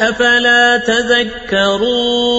أفلا تذكرون